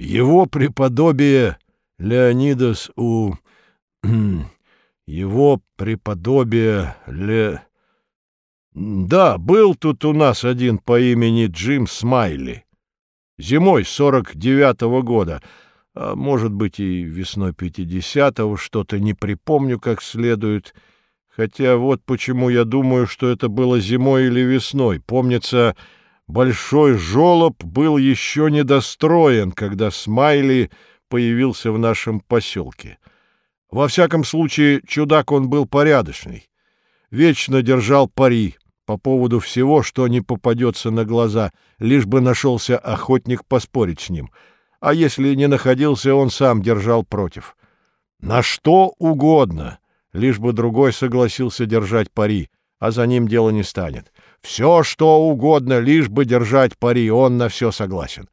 Его преподобие Леонидас у... Его преподобие Ле... Да, был тут у нас один по имени Джим Смайли. Зимой сорок девятого года, а может быть и весной пятидесятого, что-то не припомню как следует, хотя вот почему я думаю, что это было зимой или весной. Помнится, большой жолоб был еще недостроен, когда Смайли появился в нашем поселке. Во всяком случае, чудак он был порядочный. Вечно держал пари по поводу всего, что не попадется на глаза, лишь бы нашелся охотник поспорить с ним. А если не находился, он сам держал против. На что угодно, лишь бы другой согласился держать пари, а за ним дело не станет. Все, что угодно, лишь бы держать пари, он на все согласен.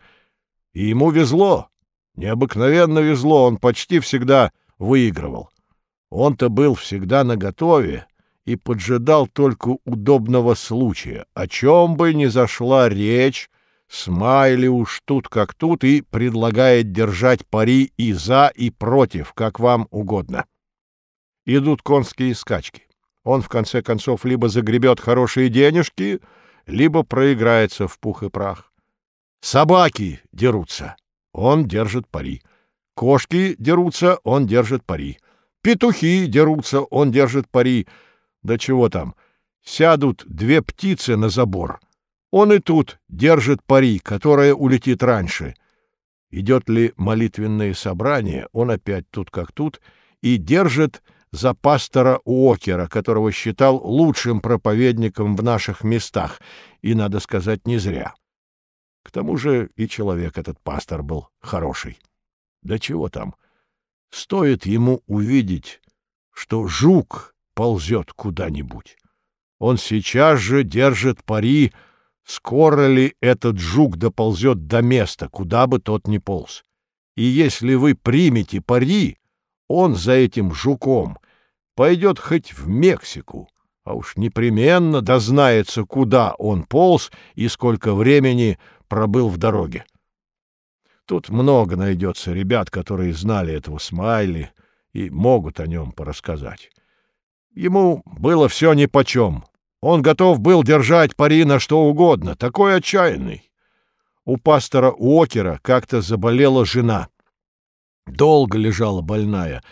И ему везло, необыкновенно везло, он почти всегда выигрывал. Он-то был всегда наготове и поджидал только удобного случая. О чем бы ни зашла речь, Смайли уж тут как тут и предлагает держать пари и за, и против, как вам угодно. Идут конские скачки. Он, в конце концов, либо загребет хорошие денежки, либо проиграется в пух и прах. Собаки дерутся. Он держит пари. Кошки дерутся, он держит пари. Петухи дерутся, он держит пари. Да чего там, сядут две птицы на забор. Он и тут держит пари, которая улетит раньше. Идет ли молитвенное собрание, он опять тут как тут, и держит за пастора Уокера, которого считал лучшим проповедником в наших местах, и, надо сказать, не зря. К тому же и человек этот пастор был хороший. Да чего там? Стоит ему увидеть, что жук ползет куда-нибудь. Он сейчас же держит пари, скоро ли этот жук доползет до места, куда бы тот ни полз. И если вы примете пари, он за этим жуком пойдет хоть в Мексику, а уж непременно дознается, куда он полз и сколько времени пробыл в дороге. Тут много найдется ребят, которые знали этого Смайли и могут о нем порассказать. Ему было все нипочем. Он готов был держать пари на что угодно, такой отчаянный. У пастора Уокера как-то заболела жена. Долго лежала больная,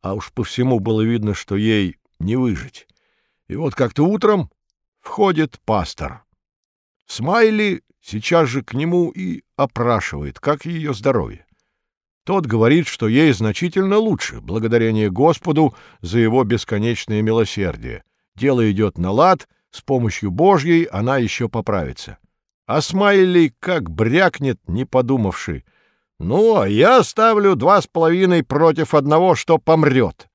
а уж по всему было видно, что ей не выжить. И вот как-то утром входит пастор. Смайли сейчас же к нему и опрашивает, как ее здоровье. Тот говорит, что ей значительно лучше, благодарение Господу за его бесконечное милосердие. Дело идет на лад, с помощью Божьей она еще поправится. А Смайли как брякнет, не подумавши. «Ну, а я ставлю два с половиной против одного, что помрет».